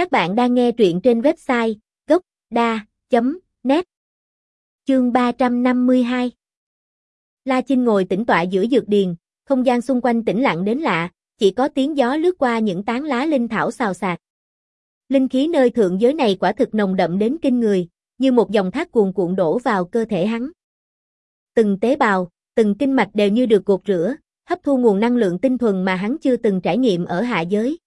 Các bạn đang nghe truyện trên website gốc.da.net Chương 352 La Chinh ngồi tĩnh tọa giữa dược điền, không gian xung quanh tĩnh lặng đến lạ, chỉ có tiếng gió lướt qua những tán lá linh thảo xào xạc. Linh khí nơi thượng giới này quả thực nồng đậm đến kinh người, như một dòng thác cuồn cuộn đổ vào cơ thể hắn. Từng tế bào, từng kinh mạch đều như được gột rửa, hấp thu nguồn năng lượng tinh thuần mà hắn chưa từng trải nghiệm ở hạ giới.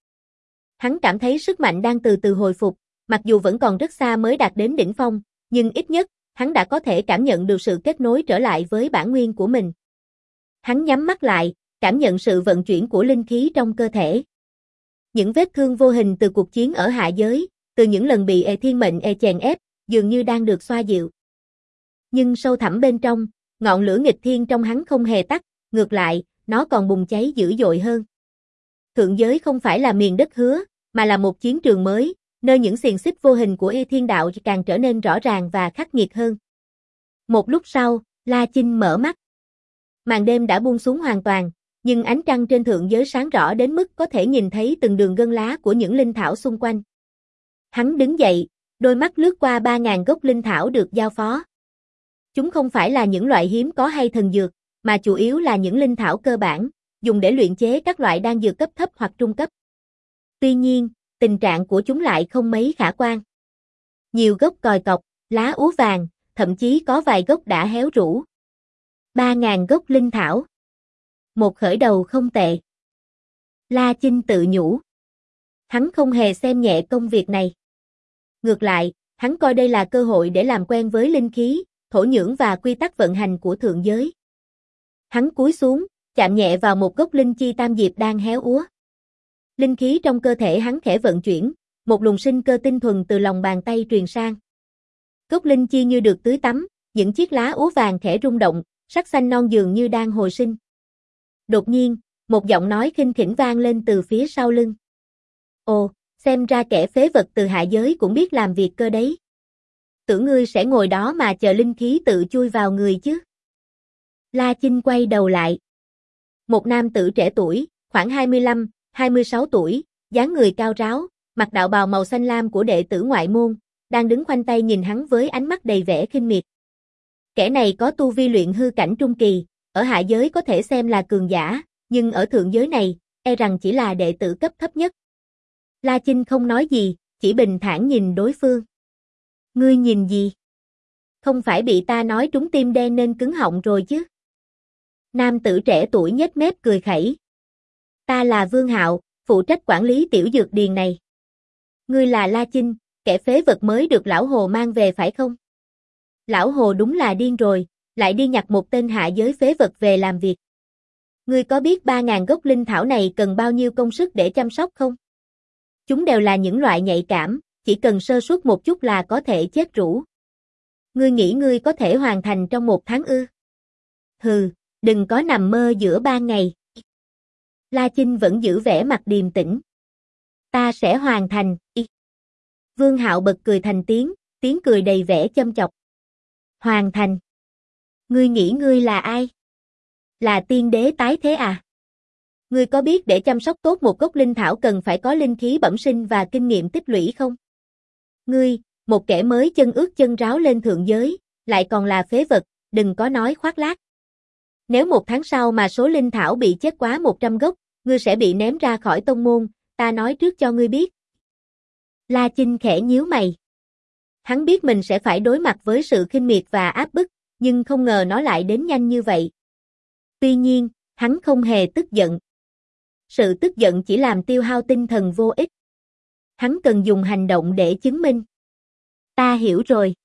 Hắn cảm thấy sức mạnh đang từ từ hồi phục, mặc dù vẫn còn rất xa mới đạt đến đỉnh phong, nhưng ít nhất, hắn đã có thể cảm nhận được sự kết nối trở lại với bản nguyên của mình. Hắn nhắm mắt lại, cảm nhận sự vận chuyển của linh khí trong cơ thể. Những vết thương vô hình từ cuộc chiến ở hạ giới, từ những lần bị e thiên mệnh e chèn ép, dường như đang được xoa dịu. Nhưng sâu thẳm bên trong, ngọn lửa nghịch thiên trong hắn không hề tắt, ngược lại, nó còn bùng cháy dữ dội hơn. Thượng giới không phải là miền đất hứa, mà là một chiến trường mới, nơi những xiềng xích vô hình của y thiên đạo càng trở nên rõ ràng và khắc nghiệt hơn. Một lúc sau, La Chinh mở mắt. Màn đêm đã buông xuống hoàn toàn, nhưng ánh trăng trên thượng giới sáng rõ đến mức có thể nhìn thấy từng đường gân lá của những linh thảo xung quanh. Hắn đứng dậy, đôi mắt lướt qua 3.000 gốc linh thảo được giao phó. Chúng không phải là những loại hiếm có hay thần dược, mà chủ yếu là những linh thảo cơ bản, dùng để luyện chế các loại đan dược cấp thấp hoặc trung cấp. Tuy nhiên, tình trạng của chúng lại không mấy khả quan. Nhiều gốc còi cọc, lá úa vàng, thậm chí có vài gốc đã héo rũ. 3.000 gốc linh thảo. Một khởi đầu không tệ. La Chinh tự nhủ. Hắn không hề xem nhẹ công việc này. Ngược lại, hắn coi đây là cơ hội để làm quen với linh khí, thổ nhưỡng và quy tắc vận hành của thượng giới. Hắn cúi xuống, chạm nhẹ vào một gốc linh chi tam diệp đang héo úa. Linh khí trong cơ thể hắn khẽ vận chuyển, một luồng sinh cơ tinh thuần từ lòng bàn tay truyền sang. Cốc linh chi như được tưới tắm, những chiếc lá úa vàng khẽ rung động, sắc xanh non dường như đang hồi sinh. Đột nhiên, một giọng nói khinh khỉnh vang lên từ phía sau lưng. Ồ, xem ra kẻ phế vật từ hạ giới cũng biết làm việc cơ đấy. Tưởng ngươi sẽ ngồi đó mà chờ linh khí tự chui vào người chứ. La Chinh quay đầu lại. Một nam tử trẻ tuổi, khoảng 25, 26 tuổi, dáng người cao ráo, mặc đạo bào màu xanh lam của đệ tử ngoại môn, đang đứng khoanh tay nhìn hắn với ánh mắt đầy vẻ khinh miệt. Kẻ này có tu vi luyện hư cảnh trung kỳ, ở hạ giới có thể xem là cường giả, nhưng ở thượng giới này, e rằng chỉ là đệ tử cấp thấp nhất. La Chinh không nói gì, chỉ bình thản nhìn đối phương. Ngươi nhìn gì? Không phải bị ta nói trúng tim đen nên cứng họng rồi chứ? Nam tử trẻ tuổi nhếch mép cười khẩy. Ta là Vương Hạo, phụ trách quản lý tiểu dược điền này. Ngươi là La Chinh, kẻ phế vật mới được lão hồ mang về phải không? Lão hồ đúng là điên rồi, lại đi nhặt một tên hạ giới phế vật về làm việc. Ngươi có biết 3.000 gốc linh thảo này cần bao nhiêu công sức để chăm sóc không? Chúng đều là những loại nhạy cảm, chỉ cần sơ suất một chút là có thể chết rũ. Ngươi nghĩ ngươi có thể hoàn thành trong một tháng ư? Hừ, đừng có nằm mơ giữa ba ngày. La Chinh vẫn giữ vẻ mặt điềm tĩnh. Ta sẽ hoàn thành, y. Vương Hạo bật cười thành tiếng, tiếng cười đầy vẻ châm chọc. Hoàn thành. Ngươi nghĩ ngươi là ai? Là tiên đế tái thế à? Ngươi có biết để chăm sóc tốt một gốc linh thảo cần phải có linh khí bẩm sinh và kinh nghiệm tích lũy không? Ngươi, một kẻ mới chân ướt chân ráo lên thượng giới, lại còn là phế vật, đừng có nói khoác lác. Nếu một tháng sau mà số linh thảo bị chết quá 100 gốc, ngươi sẽ bị ném ra khỏi tông môn, ta nói trước cho ngươi biết. La Chinh khẽ nhíu mày. Hắn biết mình sẽ phải đối mặt với sự khinh miệt và áp bức, nhưng không ngờ nó lại đến nhanh như vậy. Tuy nhiên, hắn không hề tức giận. Sự tức giận chỉ làm tiêu hao tinh thần vô ích. Hắn cần dùng hành động để chứng minh. Ta hiểu rồi.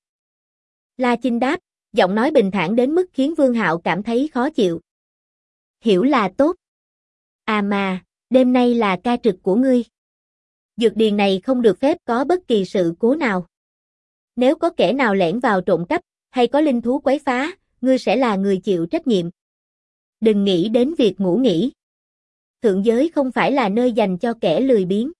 La Chinh đáp, giọng nói bình thản đến mức khiến Vương Hạo cảm thấy khó chịu. Hiểu là tốt. À mà, đêm nay là ca trực của ngươi. Dược điền này không được phép có bất kỳ sự cố nào. Nếu có kẻ nào lẻn vào trộm cắp, hay có linh thú quấy phá, ngươi sẽ là người chịu trách nhiệm. Đừng nghĩ đến việc ngủ nghỉ. Thượng giới không phải là nơi dành cho kẻ lười biếng.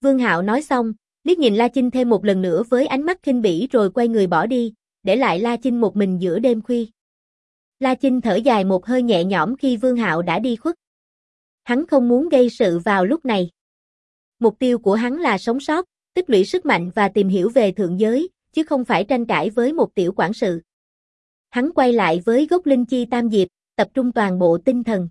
Vương Hạo nói xong, liếc nhìn La Chinh thêm một lần nữa với ánh mắt khinh bỉ rồi quay người bỏ đi, để lại La Chinh một mình giữa đêm khuya. La Chinh thở dài một hơi nhẹ nhõm khi Vương Hạo đã đi khuất. Hắn không muốn gây sự vào lúc này. Mục tiêu của hắn là sống sót, tích lũy sức mạnh và tìm hiểu về thượng giới, chứ không phải tranh cãi với một tiểu quản sự. Hắn quay lại với gốc linh chi tam diệp, tập trung toàn bộ tinh thần.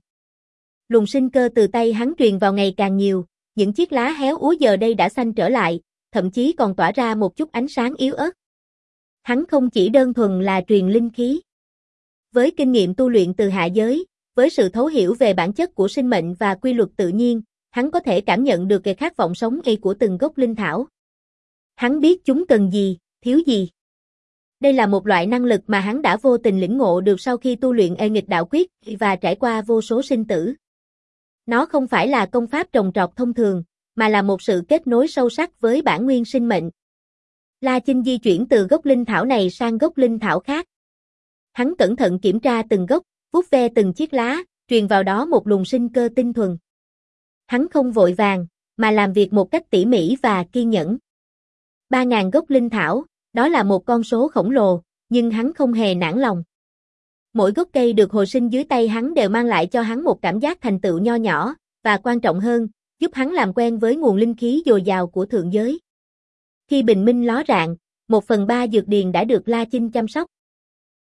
Luồng sinh cơ từ tay hắn truyền vào ngày càng nhiều, những chiếc lá héo úa giờ đây đã xanh trở lại, thậm chí còn tỏa ra một chút ánh sáng yếu ớt. Hắn không chỉ đơn thuần là truyền linh khí. Với kinh nghiệm tu luyện từ hạ giới, với sự thấu hiểu về bản chất của sinh mệnh và quy luật tự nhiên, hắn có thể cảm nhận được cái khát vọng sống y của từng gốc linh thảo. Hắn biết chúng cần gì, thiếu gì. Đây là một loại năng lực mà hắn đã vô tình lĩnh ngộ được sau khi tu luyện ê nghịch đạo quyết và trải qua vô số sinh tử. Nó không phải là công pháp trồng trọt thông thường, mà là một sự kết nối sâu sắc với bản nguyên sinh mệnh. La Chinh di chuyển từ gốc linh thảo này sang gốc linh thảo khác. Hắn cẩn thận kiểm tra từng gốc, vuốt ve từng chiếc lá, truyền vào đó một luồng sinh cơ tinh thuần. Hắn không vội vàng, mà làm việc một cách tỉ mỉ và kiên nhẫn. 3.000 gốc linh thảo, đó là một con số khổng lồ, nhưng hắn không hề nản lòng. Mỗi gốc cây được hồi sinh dưới tay hắn đều mang lại cho hắn một cảm giác thành tựu nho nhỏ, và quan trọng hơn, giúp hắn làm quen với nguồn linh khí dồi dào của thượng giới. Khi bình minh ló rạng, một phần ba dược điền đã được La Chinh chăm sóc.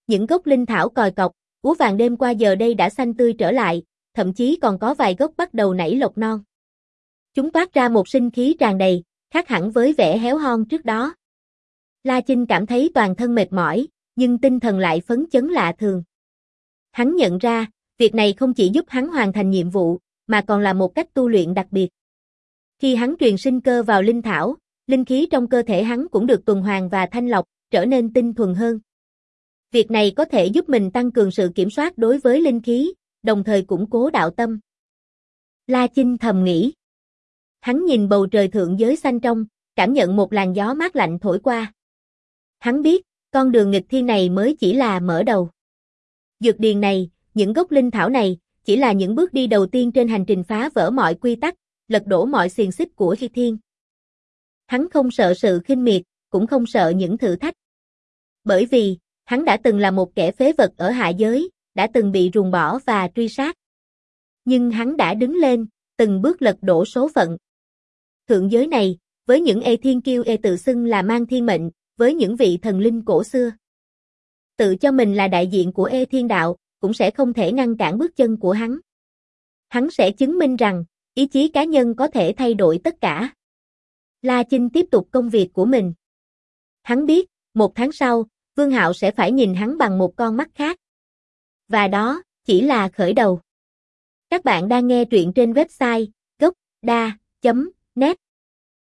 Những gốc linh thảo còi cọc, úa vàng đêm qua giờ đây đã xanh tươi trở lại, thậm chí còn có vài gốc bắt đầu nảy lộc non. Chúng toát ra một sinh khí tràn đầy, khác hẳn với vẻ héo hon trước đó. La Chinh cảm thấy toàn thân mệt mỏi, nhưng tinh thần lại phấn chấn lạ thường. Hắn nhận ra, việc này không chỉ giúp hắn hoàn thành nhiệm vụ, mà còn là một cách tu luyện đặc biệt. Khi hắn truyền sinh cơ vào linh thảo, linh khí trong cơ thể hắn cũng được tuần hoàn và thanh lọc, trở nên tinh thuần hơn. Việc này có thể giúp mình tăng cường sự kiểm soát đối với linh khí, đồng thời củng cố đạo tâm. La Chinh thầm nghĩ. Hắn nhìn bầu trời thượng giới xanh trong, cảm nhận một làn gió mát lạnh thổi qua. Hắn biết, con đường nghịch thiên này mới chỉ là mở đầu. Dược điền này, những gốc linh thảo này, chỉ là những bước đi đầu tiên trên hành trình phá vỡ mọi quy tắc, lật đổ mọi xiềng xích của Hi Thiên. Hắn không sợ sự khinh miệt, cũng không sợ những thử thách. Bởi vì, hắn đã từng là một kẻ phế vật ở hạ giới, đã từng bị ruồng bỏ và truy sát. Nhưng hắn đã đứng lên, từng bước lật đổ số phận. Thượng giới này, với những ê thiên kiêu ê tự xưng là mang thiên mệnh, với những vị thần linh cổ xưa. Tự cho mình là đại diện của ê thiên đạo, cũng sẽ không thể ngăn cản bước chân của hắn. Hắn sẽ chứng minh rằng, ý chí cá nhân có thể thay đổi tất cả. La Chinh tiếp tục công việc của mình. Hắn biết, một tháng sau, Vương Hạo sẽ phải nhìn hắn bằng một con mắt khác. Và đó, chỉ là khởi đầu. Các bạn đang nghe truyện trên website gocda.net